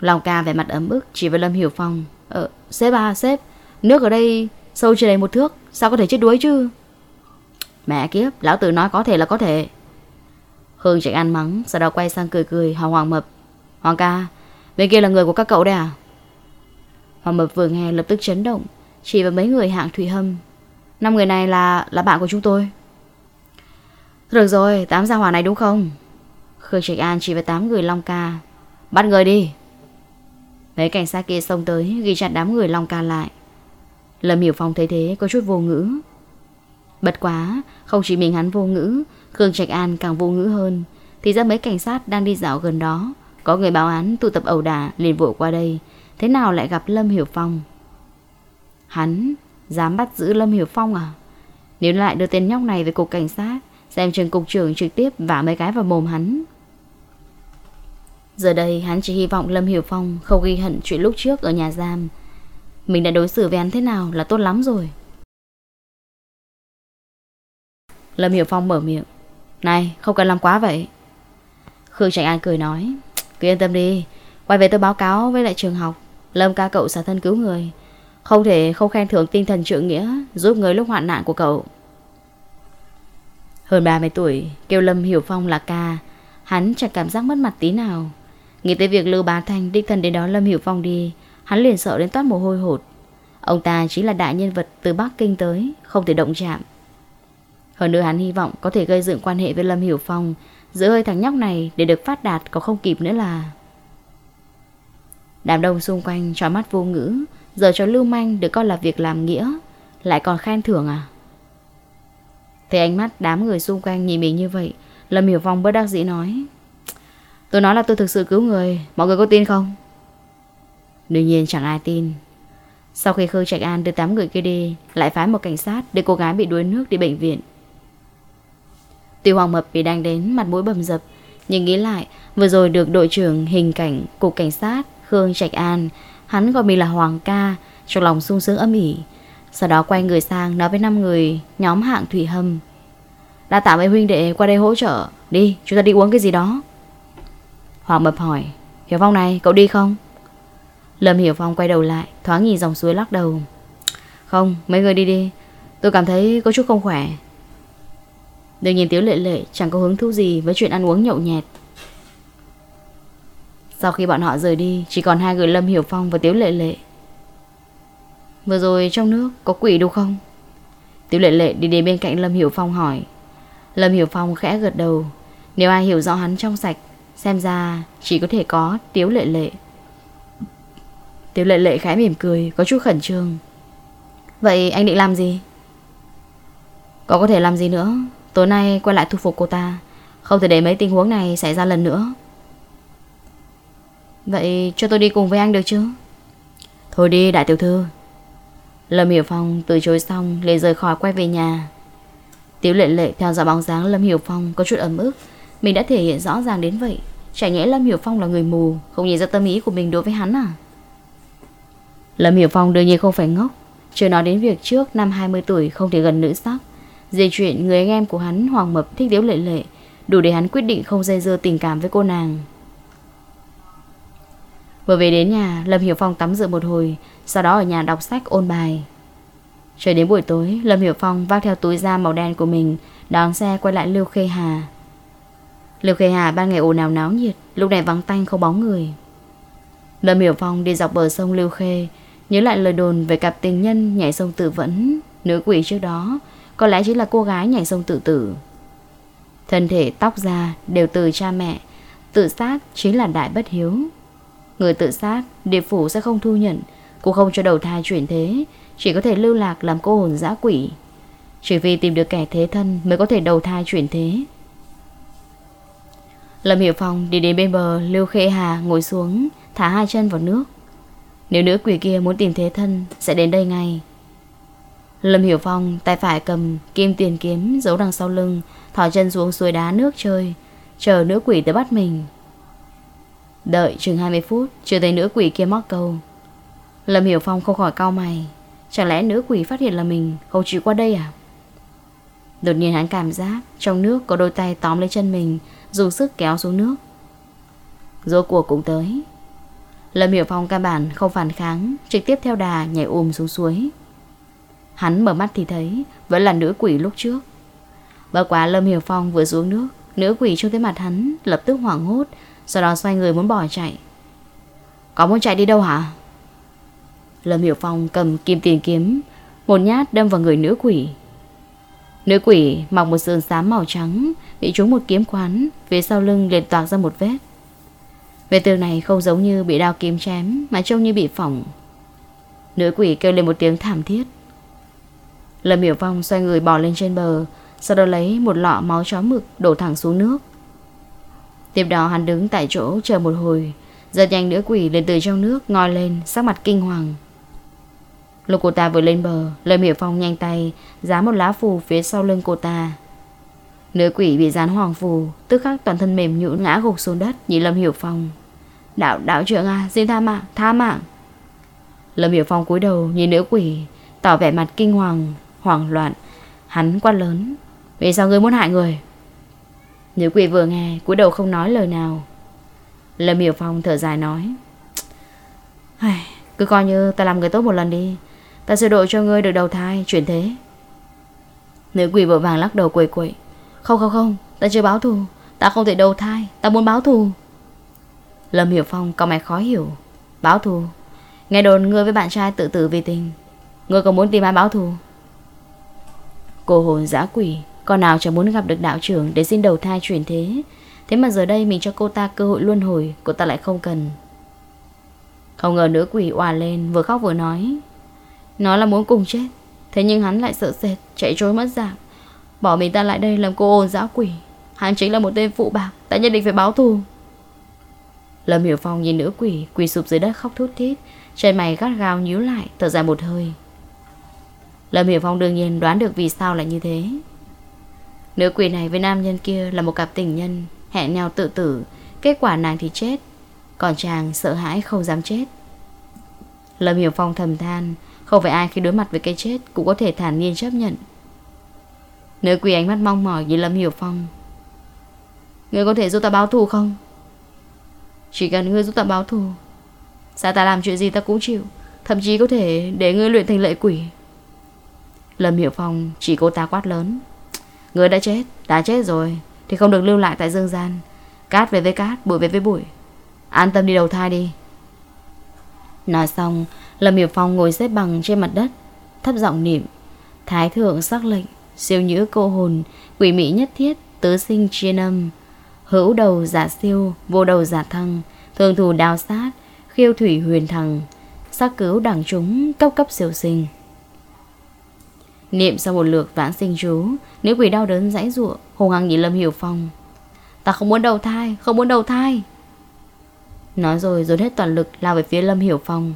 Long ca vẻ mặt ấm ức Chỉ với Lâm Hiểu Phong Ờ sếp à sếp Nước ở đây sâu chưa đầy một thước Sao có thể chết đuối chứ Mẹ kiếp, lão tử nói có thể là có thể. Hương trạch an mắng, sau đó quay sang cười cười, hỏi Hoàng Mập. Hoàng ca, bên kia là người của các cậu đây à? Hoàng Mập vừa nghe lập tức chấn động, chỉ vào mấy người hạng Thủy Hâm. Năm người này là là bạn của chúng tôi. Được rồi, tám gia hỏa này đúng không? Khương Trạch An chỉ với tám người Long Ca. Bắt người đi. Mấy cảnh sát kia xông tới, ghi chặt đám người Long Ca lại. Lâm Hiểu Phong thấy thế có chút vô ngữ. Bất quá, không chỉ mình hắn vô ngữ, Khương Trạch An càng vô ngữ hơn. Thì ra mấy cảnh sát đang đi dạo gần đó, có người báo án tụ tập ẩu đả liền vội qua đây. Thế nào lại gặp Lâm Hiểu Phong? Hắn dám bắt giữ Lâm Hiểu Phong à? Nếu lại đưa tên nhóc này về cục cảnh sát, xem trường cục trưởng trực tiếp vả mấy cái vào mồm hắn. Giờ đây, hắn chỉ hy vọng Lâm Hiểu Phong không ghi hận chuyện lúc trước ở nhà giam. Mình đã đối xử với hắn thế nào là tốt lắm rồi. Lâm Hiểu Phong mở miệng. Này, không cần làm quá vậy. Khương Trạch An cười nói. Cứ yên tâm đi. Quay về tôi báo cáo với lại trường học. Lâm ca cậu xả thân cứu người. Không thể không khen thưởng tinh thần trượng nghĩa, Giúp người lúc hoạn nạn của cậu. Hơn 30 tuổi Kêu Lâm Hiểu Phong là ca. Hắn chẳng cảm giác mất mặt tí nào. Nghĩ tới việc Lưu Bá Thanh đích thân đến đó, Lâm Hiểu Phong đi, Hắn liền sợ đến toát mồ hôi hột. Ông ta chỉ là đại nhân vật từ Bắc Kinh tới, Không thể động chạm. Hơn nữa hắn hy vọng có thể gây dựng quan hệ với Lâm Hiểu Phong. Giữ hơi thằng nhóc này, để được phát đạt có không kịp nữa là. Đám đông xung quanh cho mắt vô ngữ, Giờ cho lưu manh được coi là việc làm nghĩa, Lại còn khen thưởng à? Thấy ánh mắt đám người xung quanh nhìn mình như vậy, Lâm Hiểu Phong bất đắc dĩ nói, Tôi nói là tôi thực sự cứu người, Mọi người có tin không? Đương nhiên chẳng ai tin. Sau khi Khương Trạch An đưa 8 người kia đi, Lại phái một cảnh sát để cô gái bị đuối nước đi bệnh viện. Tiêu Hoàng Mập bị đang đến, mặt mũi bầm dập, Nhưng nghĩ lại, Vừa rồi được đội trưởng hình cảnh, Cục Cảnh sát Khương Trạch An, Hắn gọi mình là Hoàng ca, Trong lòng sung sướng âm ỉ sau đó quay người sang nói với năm người Nhóm hạng Thủy Hâm. Đã tạm với huynh đệ qua đây hỗ trợ. Đi chúng ta đi uống cái gì đó. Hoàng Mập hỏi Hiểu Phong này cậu đi không? Lâm Hiểu Phong quay đầu lại Thoáng nhìn dòng suối lắc đầu. Không mấy người đi đi. Tôi cảm thấy có chút không khỏe. Đừng nhìn Tiếu Lệ Lệ chẳng có hứng thú gì với chuyện ăn uống nhậu nhẹt. Sau khi bọn họ rời đi, chỉ còn hai người Lâm Hiểu Phong và Tiếu Lệ Lệ. Vừa rồi trong nước có quỷ đâu không? Tiểu Lệ Lệ đi đến bên cạnh Lâm Hiểu Phong hỏi. Lâm Hiểu Phong khẽ gật đầu. Nếu ai hiểu rõ hắn trong sạch, Xem ra chỉ có thể có Tiếu Lệ Lệ. Tiếu Lệ Lệ khẽ mỉm cười, Có chút khẩn trương. Vậy anh định làm gì? Có có thể làm gì nữa. Tối nay quay lại thu phục cô ta. Không thể để mấy tình huống này xảy ra lần nữa. Vậy cho tôi đi cùng với anh được chứ? Thôi đi, đại tiểu thư. Lâm Hiểu Phong từ chối xong liền rời khỏi quay về nhà. Tiếu lệ lệ theo dõi bóng dáng Lâm Hiểu Phong có chút ấm ức. Mình đã thể hiện rõ ràng đến vậy. Chả nhẽ Lâm Hiểu Phong là người mù, Không nhìn ra tâm ý của mình đối với hắn à? Lâm Hiểu Phong đương nhiên không phải ngốc. Chưa nói đến việc trước năm 20 tuổi không thể gần nữ sắc. Dây chuyện người anh em của hắn Hoàng Mập thích Tiếu lệ lệ, Đủ để hắn quyết định không dây dưa tình cảm với cô nàng. Vừa về đến nhà, Lâm Hiểu Phong tắm rửa một hồi, Sau đó ở nhà đọc sách ôn bài. Trời đến buổi tối, Lâm Hiểu Phong vác theo túi da màu đen của mình, Đón xe quay lại Lưu Khê Hà. Lưu Khê Hà ban ngày ồn ào náo nhiệt, Lúc này vắng tanh không bóng người. Lâm Hiểu Phong đi dọc bờ sông Lưu Khê, Nhớ lại lời đồn về cặp tình nhân nhảy sông tự vẫn, Nữ quỷ trước đó, Có lẽ chính là cô gái nhảy sông tự tử. Thân thể, tóc da đều từ cha mẹ, Tự sát chính là đại bất hiếu. Người tự sát Địa phủ sẽ không thu nhận. Cũng không cho đầu thai chuyển thế, Chỉ có thể lưu lạc làm cô hồn dã quỷ. Chỉ vì tìm được kẻ thế thân Mới có thể đầu thai chuyển thế. Lâm Hiểu Phong đi đến bên bờ, Lưu Khê Hà ngồi xuống, Thả hai chân vào nước. Nếu nữ quỷ kia muốn tìm thế thân, Sẽ đến đây ngay. Lâm Hiểu Phong tay phải cầm kim tiền kiếm giấu đằng sau lưng Thỏ chân xuống suối đá nước chơi, Chờ nữ quỷ tới bắt mình. Đợi chừng 20 phút, Chưa thấy nữ quỷ kia móc câu. Lâm Hiểu Phong không khỏi cau mày. Chẳng lẽ nữ quỷ phát hiện là mình Không chịu qua đây à? Đột nhiên hắn cảm giác Trong nước có đôi tay tóm lấy chân mình, Dùng sức kéo xuống nước. Rốt cuộc cũng tới. Lâm Hiểu Phong căn bản không phản kháng, Trực tiếp theo đà nhảy ùm xuống suối. Hắn mở mắt thì thấy Vẫn là nữ quỷ lúc trước. Bởi quá Lâm Hiểu Phong vừa xuống nước, Nữ quỷ trông thấy mặt hắn Lập tức hoảng hốt sau đó xoay người muốn bỏ chạy. Có muốn chạy đi đâu hả? Lâm Hiểu Phong cầm kim tiền kiếm, Một nhát đâm vào người nữ quỷ. Nữ quỷ mặc một sườn xám màu trắng, Bị trúng một kiếm quán, Phía sau lưng liền toạc ra một vết. Vết thương này không giống như bị đao kiếm chém, Mà trông như bị phỏng. Nữ quỷ kêu lên một tiếng thảm thiết. Lâm Hiểu Phong xoay người bò lên trên bờ, Sau đó lấy một lọ máu chó mực Đổ thẳng xuống nước. Tiếp đó hắn đứng tại chỗ chờ một hồi. Giật nhanh nữ quỷ lên từ trong nước ngoi lên, sắc mặt kinh hoàng. Lúc cô ta vừa lên bờ, Lâm Hiểu Phong nhanh tay Dán một lá phù phía sau lưng cô ta. Nữ quỷ bị dán hoàng phù, Tức khắc toàn thân mềm nhũn ngã gục xuống đất, Nhìn Lâm Hiểu Phong. Đạo đạo trưởng à xin tha mạng tha mạng. Lâm Hiểu Phong cúi đầu nhìn nữ quỷ, Tỏ vẻ mặt kinh hoàng, Hoảng loạn. Hắn quát lớn, Vì sao ngươi muốn hại người? Nữ quỷ vừa nghe, cúi đầu không nói lời nào. Lâm Hiểu Phong thở dài nói Cứ coi như ta làm người tốt một lần đi. Ta sẽ độ cho ngươi được đầu thai, Chuyển thế. Nữ quỷ vội vàng lắc đầu quầy quậy, Không không không, Ta chưa báo thù. Ta không thể đầu thai, Ta muốn báo thù. Lâm Hiểu Phong có mày khó hiểu, Báo thù? Nghe đồn ngươi với bạn trai tự tử vì tình. Ngươi có muốn tìm ai báo thù? Cô hồn giã quỷ con nào chẳng muốn gặp được đạo trưởng Để xin đầu thai chuyển thế. Thế mà giờ đây mình cho cô ta cơ hội luân hồi, Cô ta lại không cần. Không ngờ nữ quỷ òa lên, Vừa khóc vừa nói. Nó là muốn cùng chết, Thế nhưng hắn lại sợ sệt, Chạy trốn mất dạng. Bỏ mình ta lại đây làm cô ồn dã quỷ. Hắn chính là một tên phụ bạc, Ta nhất định phải báo thù. Lâm Hiểu Phong nhìn nữ quỷ, Quỳ sụp dưới đất khóc thút thít, Chân mày gắt gao nhíu lại, Thở dài một hơi. Lâm Hiểu Phong đương nhiên đoán được vì sao lại như thế. Nữ quỷ này với nam nhân kia là một cặp tình nhân, Hẹn nhau tự tử. Kết quả nàng thì chết, Còn chàng sợ hãi không dám chết. Lâm Hiểu Phong thầm than, Không phải ai khi đối mặt với cái chết Cũng có thể thản nhiên chấp nhận. Nữ quỷ ánh mắt mong mỏi như Lâm Hiểu Phong. Ngươi có thể giúp ta báo thù không? Chỉ cần ngươi giúp ta báo thù Sao ta làm chuyện gì ta cũng chịu, Thậm chí có thể để ngươi luyện thành lệ quỷ. Lâm Hiểu Phong chỉ cô ta quát lớn. Người đã chết, đã chết rồi Thì không được lưu lại tại dương gian. Cát về với cát, bụi về với bụi. An tâm đi đầu thai đi. Nói xong Lâm Hiểu Phong ngồi xếp bằng trên mặt đất Thấp giọng niệm. Thái thượng sắc lệnh Siêu nhữ cô hồn Quỷ mỹ nhất thiết Tứ sinh chiên âm. Hữu đầu giả siêu Vô đầu giả thăng Thường thù đào sát Khiêu thủy huyền thằng. Sắc cứu đẳng chúng Cấp cấp siêu sinh. Niệm sau một lượt vãng sinh chú. Nữ quỷ đau đớn dãy ruộng, Hùng hăng nhìn Lâm Hiểu Phong. Ta không muốn đầu thai, Không muốn đầu thai. Nói rồi, dồn hết toàn lực lao về phía Lâm Hiểu Phong.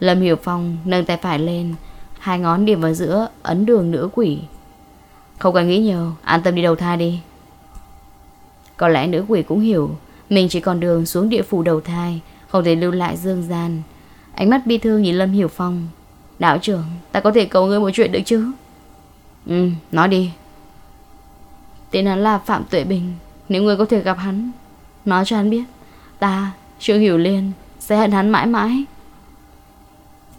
Lâm Hiểu Phong nâng tay phải lên, Hai ngón điểm vào giữa, ấn đường nữ quỷ. Không cần nghĩ nhiều, An tâm đi đầu thai đi. Có lẽ nữ quỷ cũng hiểu, Mình chỉ còn đường xuống địa phủ đầu thai, Không thể lưu lại dương gian. Ánh mắt bi thương nhìn Lâm Hiểu Phong. Đạo trưởng Ta có thể cầu ngươi một chuyện được chứ? Ừ nói đi. Tên hắn là Phạm Tuệ Bình. Nếu ngươi có thể gặp hắn Nói cho hắn biết Ta, Trương Hiểu Liên Sẽ hận hắn mãi mãi.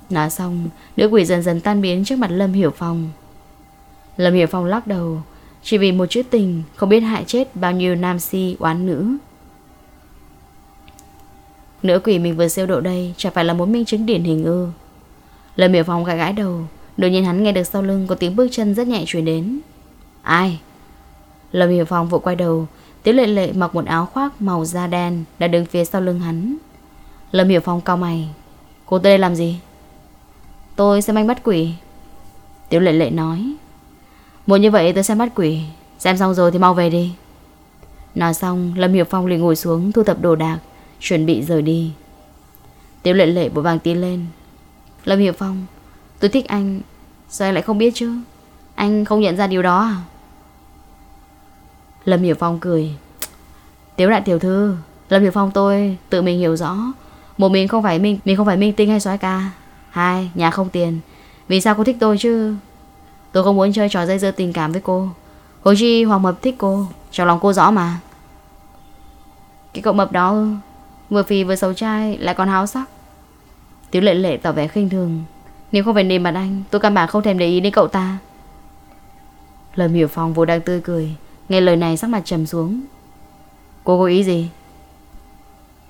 Nói xong Nữ quỷ dần dần tan biến trước mặt Lâm Hiểu Phong. Lâm Hiểu Phong lắc đầu Chỉ vì một chữ tình Không biết hại chết bao nhiêu nam si oán nữ. Nữ quỷ mình vừa siêu độ đây Chẳng phải là một minh chứng điển hình ư. Lâm Hiểu Phong gãi gãi đầu, Đột nhiên hắn nghe được sau lưng có tiếng bước chân rất nhẹ chuyển đến. Ai? Lâm Hiểu Phong vội quay đầu, Tiếu lệ lệ mặc một áo khoác màu da đen Đã đứng phía sau lưng hắn. Lâm Hiểu Phong cao mày, Cô tới đây làm gì? Tôi xem anh bắt quỷ. Tiếu lệ lệ nói Muốn như vậy tôi xem bắt quỷ, Xem xong rồi thì mau về đi. Nói xong, Lâm Hiểu Phong liền ngồi xuống thu thập đồ đạc, Chuẩn bị rời đi. Tiếu lệ lệ bộ vàng tiến lên Lâm Hiểu Phong, Tôi thích anh, Sao anh lại không biết chứ? Anh không nhận ra điều đó à? Lâm Hiểu Phong cười. Tiếu đại tiểu thư, Lâm Hiểu Phong tôi tự mình hiểu rõ. Một mình không phải mình Mình không phải minh tinh hay soái ca. Hai, nhà không tiền. Vì sao cô thích tôi chứ? Tôi không muốn chơi trò dây dưa tình cảm với cô. Hồi chi, Hoàng Mập thích cô. Trong lòng cô rõ mà. Cái cậu mập đó, Vừa phì vừa xấu trai, lại còn háo sắc. Tiếu lệ lệ tỏ vẻ khinh thường. Nếu không phải nề mặt anh Tôi căn bản không thèm để ý đến cậu ta. Lâm Hiểu Phong vô đang tươi cười Nghe lời này sắc mặt trầm xuống. Cô có ý gì?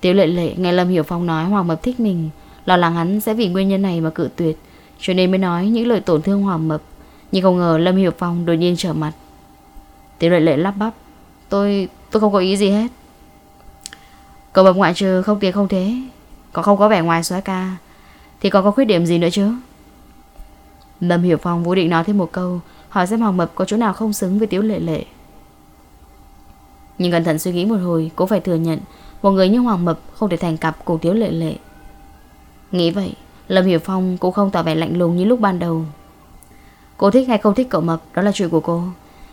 Tiếu lệ lệ nghe Lâm Hiểu Phong nói Hoàng Mập thích mình Lo lắng hắn sẽ vì nguyên nhân này mà cự tuyệt Cho nên mới nói những lời tổn thương Hoàng Mập. Nhưng không ngờ Lâm Hiểu Phong đột nhiên trở mặt. Tiếu lệ lệ lắp bắp Tôi, tôi không có ý gì hết. Cậu bập ngoại trừ không tiền không thế Còn không có vẻ ngoài xóa ca thì còn có khuyết điểm gì nữa chứ? Lâm Hiểu Phong vô định nói thêm một câu, Hỏi xem Hoàng Mập có chỗ nào không xứng với Tiếu Lệ Lệ. Nhưng cẩn thận suy nghĩ một hồi, Cũng phải thừa nhận, Một người như Hoàng Mập không thể thành cặp cùng Tiếu Lệ Lệ. Nghĩ vậy, Lâm Hiểu Phong cũng không tỏ vẻ lạnh lùng như lúc ban đầu. Cô thích hay không thích cậu Mập, Đó là chuyện của cô.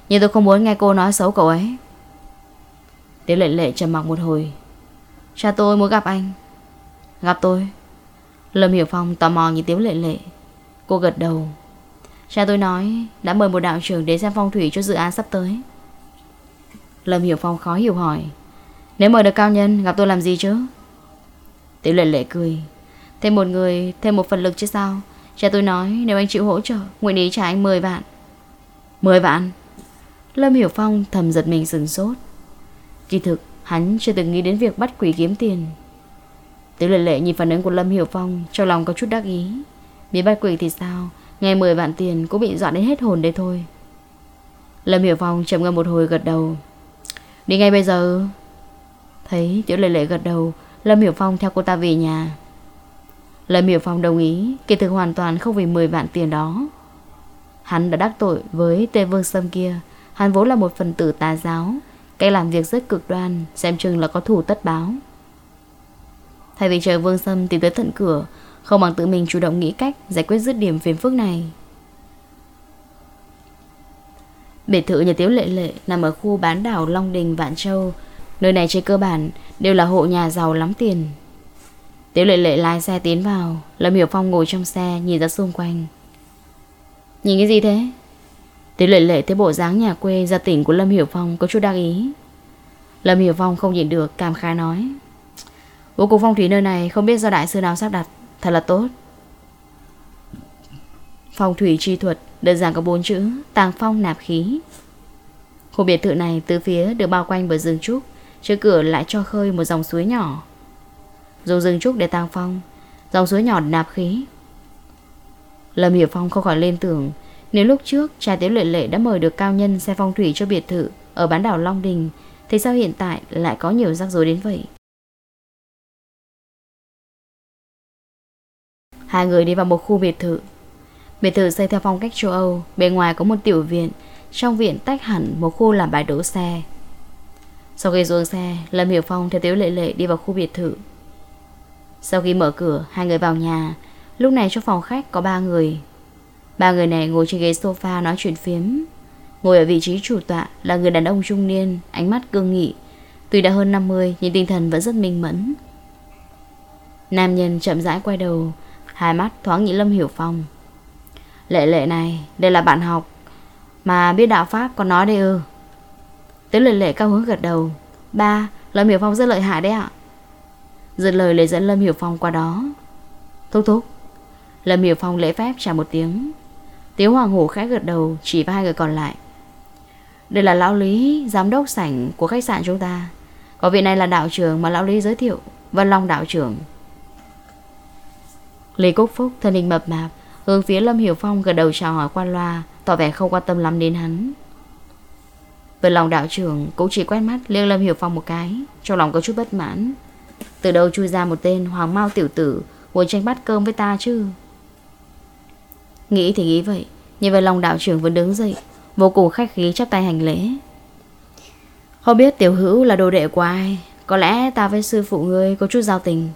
Nhưng tôi không muốn nghe cô nói xấu cậu ấy. Tiếu Lệ Lệ trầm mặc một hồi. Cha tôi muốn gặp anh. Gặp tôi. Lâm Hiểu Phong tò mò nhìn Tiếu Lệ Lệ. Cô gật đầu. Cha tôi nói, đã mời một đạo trưởng đến xem phong thủy cho dự án sắp tới. Lâm Hiểu Phong khó hiểu hỏi, Nếu mời được cao nhân, gặp tôi làm gì chứ? Tiểu lệ lệ cười, Thêm một người, thêm một phần lực chứ sao? Cha tôi nói, nếu anh chịu hỗ trợ, Nguyện ý trả anh 10 vạn. 10 vạn? Lâm Hiểu Phong thầm giật mình sừng sốt. Kỳ thực, hắn chưa từng nghĩ đến việc bắt quỷ kiếm tiền. Tiểu lệ lệ nhìn phản ứng của Lâm Hiểu Phong, Trong lòng có chút đắc ý. Bị bắt quỷ thì sao? Nghe 10 vạn tiền cũng bị dọa đến hết hồn đây thôi. Lâm Hiểu Phong chậm ngâm một hồi gật đầu. Đi ngay bây giờ. Thấy Tiểu Lệ Lệ gật đầu, Lâm Hiểu Phong theo cô ta về nhà. Lâm Hiểu Phong đồng ý, Kỳ thực hoàn toàn không vì 10 vạn tiền đó. Hắn đã đắc tội với Tê Vương Sâm kia. Hắn vốn là một phần tử tà giáo. Cách làm việc rất cực đoan, Xem chừng là có thủ tất báo. Thay vì chờ Vương Sâm tìm tới tận cửa không bằng tự mình chủ động nghĩ cách Giải quyết dứt điểm phiền phức này Biệt thự nhà Tiếu Lệ Lệ nằm ở khu bán đảo Long Đình, Vạn Châu. Nơi này trên cơ bản đều là hộ nhà giàu lắm tiền. Tiếu Lệ Lệ lái xe tiến vào, Lâm Hiểu Phong ngồi trong xe nhìn ra xung quanh. Nhìn cái gì thế? Tiếu Lệ Lệ thấy bộ dáng nhà quê gia tỉnh của Lâm Hiểu Phong có chút đắc ý. Lâm Hiểu Phong không nhìn được, cảm khái nói. Bố cục phong thủy nơi này không biết do đại sư nào sắp đặt. Thật là tốt Phong thủy chi thuật Đơn giản có bốn chữ Tàng phong nạp khí Khu biệt thự này từ phía được bao quanh bởi rừng trúc Trước cửa lại cho khơi một dòng suối nhỏ Dùng rừng trúc để tàng phong Dòng suối nhỏ nạp khí Lâm Hiểu Phong không khỏi lên tưởng Nếu lúc trước cha Tiếu Lệ Lệ đã mời được cao nhân xe phong thủy cho biệt thự ở bán đảo Long Đình, thì sao hiện tại lại có nhiều rắc rối đến vậy? Hai người đi vào một khu biệt thự. Biệt thự xây theo phong cách châu Âu, bên ngoài có một tiểu viện, trong viện tách hẳn một khu làm bãi đỗ xe. Sau khi xuống xe, Lâm Hiểu Phong theo Tiếu Lệ Lệ đi vào khu biệt thự. Sau khi mở cửa, hai người vào nhà. Lúc này trong phòng khách có ba người. Ba người này ngồi trên ghế sofa nói chuyện phiếm. Ngồi ở vị trí chủ tọa là người đàn ông trung niên, ánh mắt cương nghị. Tuy đã hơn 50 nhưng tinh thần vẫn rất minh mẫn. Nam nhân chậm rãi quay đầu, hai mắt thoáng nhìn Lâm Hiểu Phong. Lệ lệ này, đây là bạn học mà biết đạo Pháp còn nói đây ư. Tới lệ lệ cao hướng gật đầu. Ba, Lâm Hiểu Phong rất lợi hại đấy ạ. giật lời lấy dẫn Lâm Hiểu Phong qua đó Thúc thúc Lâm Hiểu Phong lễ phép chào một tiếng Tiếu Hoàng Hổ khẽ gật đầu Chỉ vào hai người còn lại Đây là Lão Lý Giám đốc sảnh của khách sạn chúng ta Có vị này là đạo trưởng mà Lão Lý giới thiệu Vân Long đạo trưởng Lý Cúc Phúc, thân hình mập mạp, Hướng phía Lâm Hiểu Phong gật đầu chào hỏi qua loa, Tỏ vẻ không quan tâm lắm đến hắn. Vân lòng đạo trưởng cũng chỉ quét mắt liếc Lâm Hiểu Phong một cái, Trong lòng có chút bất mãn. Từ đâu chui ra một tên hoàng mau tiểu tử, Muốn tranh bắt cơm với ta chứ? Nghĩ thì nghĩ vậy, Nhưng về lòng đạo trưởng vẫn đứng dậy, Vô cùng khách khí chắp tay hành lễ. Không biết tiểu hữu là đồ đệ của ai, Có lẽ ta với sư phụ ngươi Có chút giao tình.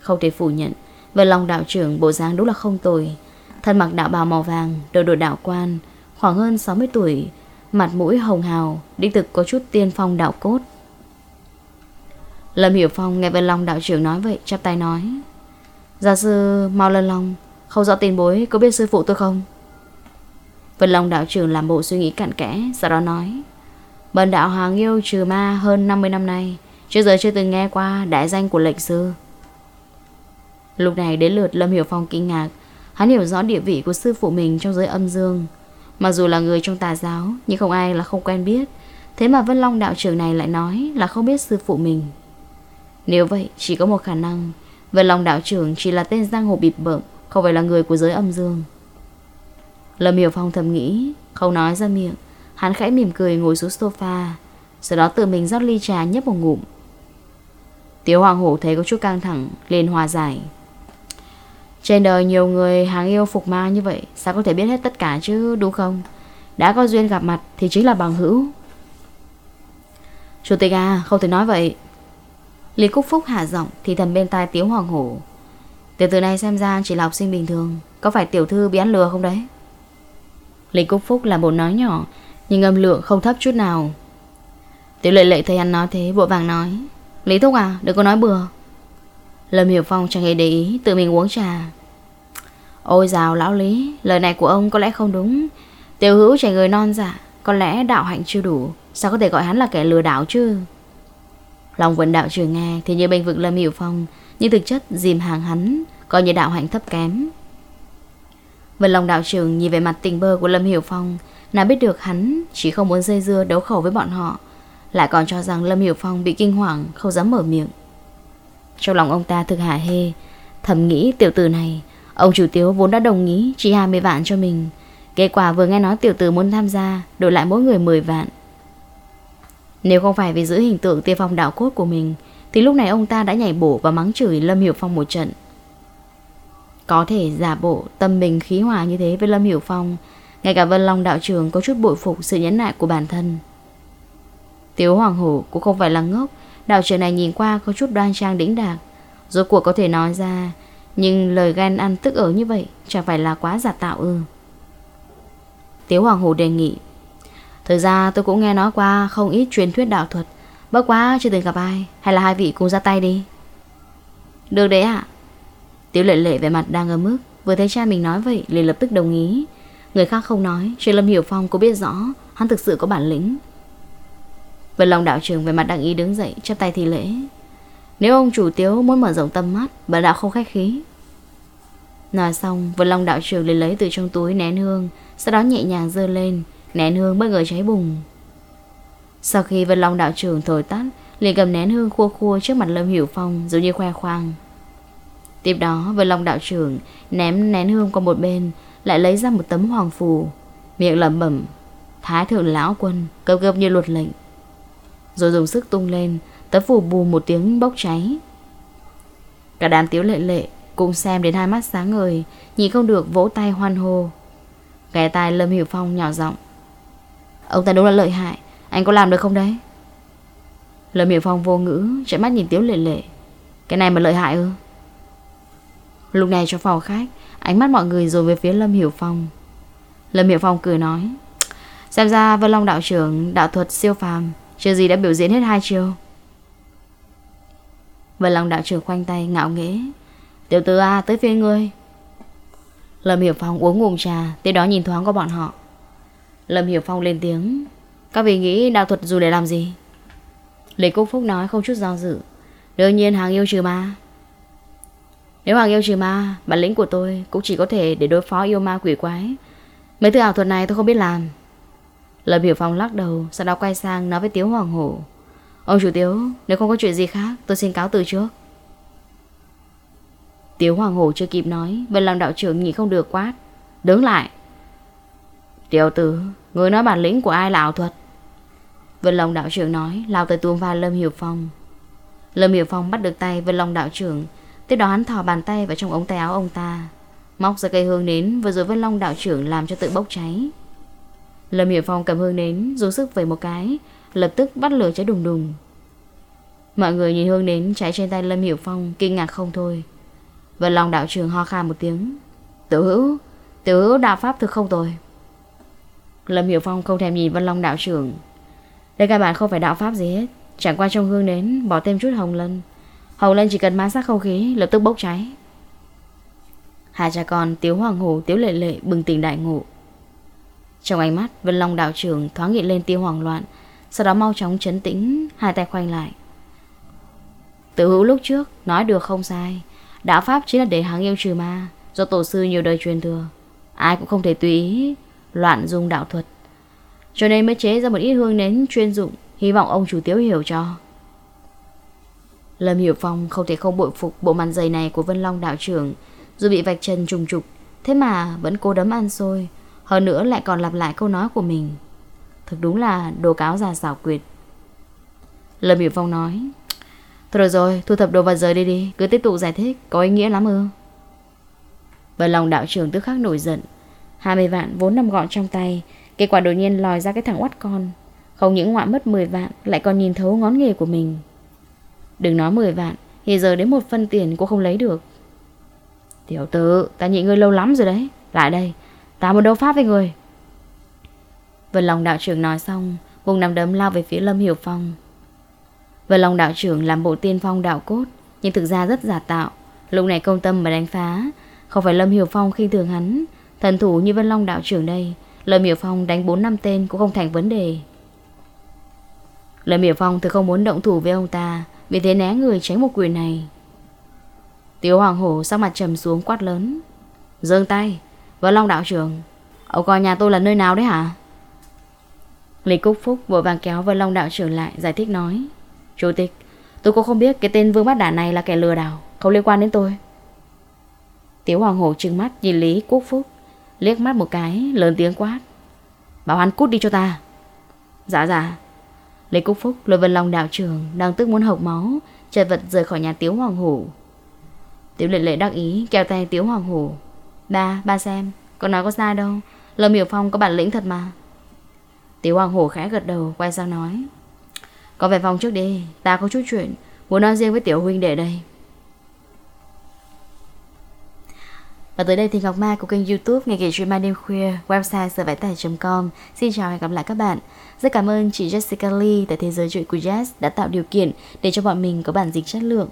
Không thể phủ nhận về lòng đạo trưởng bộ dáng đúng là không tồi. Thân mặc đạo bào màu vàng, Đồ đội đạo quan, Khoảng hơn 60 tuổi, Mặt mũi hồng hào, Đích thực có chút tiên phong đạo cốt. Lâm Hiểu Phong nghe Vân Long đạo trưởng nói vậy, chắp tay nói, Gia sư mau lên lòng Không rõ tiền bối có biết sư phụ tôi không? Vân Long đạo trưởng làm bộ suy nghĩ cặn kẽ, Sau đó nói, Bần đạo hàng yêu trừ ma hơn 50 năm nay Trước giờ chưa từng nghe qua đại danh của lệnh sư. Lúc này đến lượt Lâm Hiểu Phong kinh ngạc. Hắn hiểu rõ địa vị của sư phụ mình trong giới âm dương. Mặc dù là người trong tà giáo, Nhưng không ai là không quen biết. Thế mà Vân Long đạo trưởng này lại nói là không biết sư phụ mình. Nếu vậy, chỉ có một khả năng. Vân Long đạo trưởng chỉ là tên giang hồ bịp bợm, Không phải là người của giới âm dương. Lâm Hiểu Phong thầm nghĩ, Không nói ra miệng. Hắn khẽ mỉm cười ngồi xuống sofa, Sau đó tự mình rót ly trà nhấp một ngụm. Tiếu Hoàng Hổ thấy có chút căng thẳng, liền hòa giải. Trên đời nhiều người hàng yêu phục ma như vậy Sao có thể biết hết tất cả chứ đúng không Đã có duyên gặp mặt Thì chính là bằng hữu Chủ tịch à không thể nói vậy Lý Cúc Phúc hạ giọng thì thầm bên tai Tiếu Hoàng Hổ. Tiểu tử này xem ra chỉ là học sinh bình thường, có phải tiểu thư bị ăn lừa không đấy? Lý Cúc Phúc là một nói nhỏ, nhưng âm lượng không thấp chút nào. Tiểu lệ lệ thấy anh nói thế, vội vàng nói. Lý Thúc à, đừng có nói bừa. Lâm Hiểu Phong chẳng hề để ý, tự mình uống trà. Ôi dào lão Lý, lời này của ông có lẽ không đúng. Tiểu hữu trẻ người non dạ, có lẽ đạo hạnh chưa đủ, sao có thể gọi hắn là kẻ lừa đảo chứ? Lòng vận đạo trưởng nghe thì như bên vực Lâm Hiểu Phong Nhưng thực chất dìm hàng hắn Coi như đạo hạnh thấp kém Vân Long đạo trưởng nhìn về mặt tình bơ của Lâm Hiểu Phong Nào biết được hắn Chỉ không muốn dây dưa đấu khẩu với bọn họ Lại còn cho rằng Lâm Hiểu Phong bị kinh hoàng Không dám mở miệng Trong lòng ông ta thực hả hê Thầm nghĩ tiểu tử này Ông chủ tiếu vốn đã đồng ý chỉ 20 vạn cho mình. Kết quả vừa nghe nói tiểu tử muốn tham gia, Đổi lại mỗi người 10 vạn. Nếu không phải vì giữ hình tượng tiêu phong đạo cốt của mình, Thì lúc này ông ta đã nhảy bổ và mắng chửi Lâm Hiểu Phong một trận. Có thể giả bộ tâm bình khí hòa như thế với Lâm Hiểu Phong, Ngay cả Vân Long đạo trường có chút bội phục sự nhẫn nại của bản thân. Tiếu Hoàng Hổ cũng không phải là ngốc, Đạo trưởng này nhìn qua có chút đoan trang đĩnh đạc. Rốt cuộc có thể nói ra nhưng lời ghen ăn tức ở như vậy Chẳng phải là quá giả tạo ư. Tiếu Hoàng Hổ đề nghị, Thực ra tôi cũng nghe nói qua không ít truyền thuyết đạo thuật, Bất quá chưa từng gặp ai. Hay là hai vị cùng ra tay đi. Được đấy ạ. À? Lệ lệ về mặt đang ở mức Vừa thấy cha mình nói vậy liền lập tức đồng ý. Người khác không nói, Chuyện Lâm Hiểu Phong cũng biết rõ, Hắn thực sự có bản lĩnh. Vân Long đạo trưởng về mặt đặng ý đứng dậy, chắp tay thi lễ. Nếu ông chủ tiếu muốn mở rộng tâm mắt, Bà đạo không khách khí. Nói xong, Vân Long đạo trưởng liền lấy từ trong túi nén hương, Sau đó nhẹ nhàng dơ lên, Nén hương bất ngờ cháy bùng. Sau khi Vân Long đạo trưởng thổi tắt, liền cầm nén hương khua khua trước mặt Lâm Hiểu Phong Giống như khoe khoang. Tiếp đó, Vân Long đạo trưởng Ném nén hương qua một bên, Lại lấy ra một tấm hoàng phù, Miệng lẩm bẩm, Thái thượng lão quân Cấp gấp như luật lệnh. Rồi dùng sức tung lên Tấm phủ bù một tiếng bốc cháy. Cả đám tiếu lệ lệ Cùng xem đến hai mắt sáng ngời, Nhìn không được vỗ tay hoan hô. Ghé tai Lâm Hiểu Phong nhỏ giọng. Ông ta đúng là lợi hại, Anh có làm được không đấy? Lâm Hiểu Phong vô ngữ Chạy mắt nhìn Tiếu Lệ Lệ. Cái này mà lợi hại ư? Lúc này trong phòng khách, Ánh mắt mọi người dồn về phía Lâm Hiểu Phong. Lâm Hiểu Phong cười nói, Xem ra Vân Long đạo trưởng, Đạo thuật siêu phàm, Chưa gì đã biểu diễn hết hai chiêu. Vân lòng đạo trưởng khoanh tay ngạo nghễ. Tiểu tử A, tới phía ngươi. Lâm Hiểu Phong uống ngụm trà, Tiếp đó nhìn thoáng qua bọn họ. Lâm Hiểu Phong lên tiếng. Các vị nghĩ đạo thuật dù để làm gì? Lê Cúc Phúc nói không chút do dự. Đương nhiên hàng yêu trừ ma. Nếu hàng yêu trừ ma, Bản lĩnh của tôi cũng chỉ có thể để đối phó yêu ma quỷ quái. Mấy thứ ảo thuật này tôi không biết làm. Lâm Hiểu Phong lắc đầu, Sau đó quay sang nói với Tiếu Hoàng Hổ. Ông chủ Tiếu, Nếu không có chuyện gì khác, tôi xin cáo từ trước. Tiếu Hoàng Hổ chưa kịp nói Vân Long đạo trưởng nhìn không được quát. Đứng lại. Tiểu tử, Người nói bản lĩnh của ai là ảo thuật? Vân Long đạo trưởng nói, lao tới tuôn vai Lâm Hiểu Phong. Lâm Hiểu Phong bắt được tay Vân Long đạo trưởng, Tiếp đó hắn thò bàn tay vào trong ống tay áo ông ta. Móc ra cây hương nến Vừa rồi Vân Long đạo trưởng làm cho tự bốc cháy. Lâm Hiểu Phong cầm hương nến, Dùng sức vẩy một cái Lập tức bắt lửa cháy đùng đùng. Mọi người nhìn hương nến cháy trên tay Lâm Hiểu Phong, Kinh ngạc không thôi. Vân Long đạo trưởng ho khan một tiếng. Tiểu hữu Tiểu hữu đạo pháp thực không tồi. Lâm Hiểu Phong không thèm nhìn Vân Long đạo trưởng. Đây các bạn không phải đạo pháp gì hết. Chẳng qua trong hương nến bỏ thêm chút hồng lân. Hồng lân chỉ cần ma sát không khí, Lập tức bốc cháy. Hai cha con, Tiếu Hoàng Hồ Tiếu Lệ Lệ bừng tỉnh đại ngộ. Trong ánh mắt, Vân Long đạo trưởng thoáng hiện lên tiêu hoảng loạn. Sau đó mau chóng chấn tĩnh, Hai tay khoanh lại. Tự hữu lúc trước, nói được không sai. Đạo Pháp chính là để hàng yêu trừ ma, Do tổ sư nhiều đời truyền thừa. Ai cũng không thể tùy ý Loạn dùng đạo thuật. Cho nên mới chế ra một ít hương nến chuyên dụng, Hy vọng ông chủ tiếu hiểu cho. Lâm Hiểu Phong không thể không bội phục bộ màn dày này của Vân Long đạo trưởng. Dù bị vạch chân trùng trục, Thế mà vẫn cố đấm ăn xôi. Hơn nữa lại còn lặp lại câu nói của mình. Thực đúng là đồ cáo già xảo quyệt. Lâm Hiểu Phong nói Thôi được rồi, thu thập đồ vật rời đi đi Cứ tiếp tục giải thích, có ý nghĩa lắm ư? Vân lòng đạo trưởng tức khắc nổi giận. 20 vạn vốn nằm gọn trong tay Kết quả đột nhiên lòi ra cái thằng oắt con. Không những ngoại mất 10 vạn Lại còn nhìn thấu ngón nghề của mình. Đừng nói 10 vạn Thì giờ đến một phân tiền cũng không lấy được. Tiểu tử Ta nhịn ngươi lâu lắm rồi đấy. Lại đây Ta muốn đấu pháp với người Vân Long đạo trưởng nói xong Vùng nằm đấm lao về phía Lâm Hiểu Phong. Vân Long đạo trưởng làm bộ tiên phong đạo cốt, Nhưng thực ra rất giả tạo. Lúc này công tâm mà đánh phá, Không phải Lâm Hiểu Phong khi thường hắn. Thần thủ như Vân Long đạo trưởng đây, Lâm Hiểu Phong đánh 4 năm tên cũng không thành vấn đề. Lâm Hiểu Phong thực không muốn động thủ với ông ta, Vì thế né người tránh một quyền này. Tiếu Hoàng Hổ sắc mặt trầm xuống quát lớn. Dâng tay, Vân Long đạo trưởng, Ông coi nhà tôi là nơi nào đấy hả? Lý Cúc Phúc vội vàng kéo Vân Long đạo trưởng lại Giải thích nói Chủ tịch Tôi cũng không biết cái tên Vương Bát Đản này là kẻ lừa đảo Không liên quan đến tôi. Tiếu Hoàng Hổ trừng mắt nhìn Lý Quốc Phúc Liếc mắt một cái lớn tiếng quát Bảo hắn cút đi cho ta. Dạ dạ. Lý Cúc Phúc lôi vân long đạo trường Đang tức muốn hộc máu Chật vật rời khỏi nhà Tiếu Hoàng Hổ. Tiếu lệ lệ đắc ý kéo tay Tiếu Hoàng Hổ Ba, ba xem Con nói có sai đâu Lâm Hiểu Phong có bản lĩnh thật mà. Tiểu Hoàng Hổ khẽ gật đầu, quay sang nói. Có về phòng trước đi, Ta có chút chuyện Muốn nói riêng với Tiểu Huynh để đây. Và tới đây thì Ngọc Mai của kênh youtube Ngày kể chuyện mai đêm khuya, Website sở com. Xin chào và hẹn gặp lại các bạn. Rất cảm ơn chị Jessica Lee Tại Thế giới truyện của Jazz Đã tạo điều kiện để cho bọn mình có bản dịch chất lượng.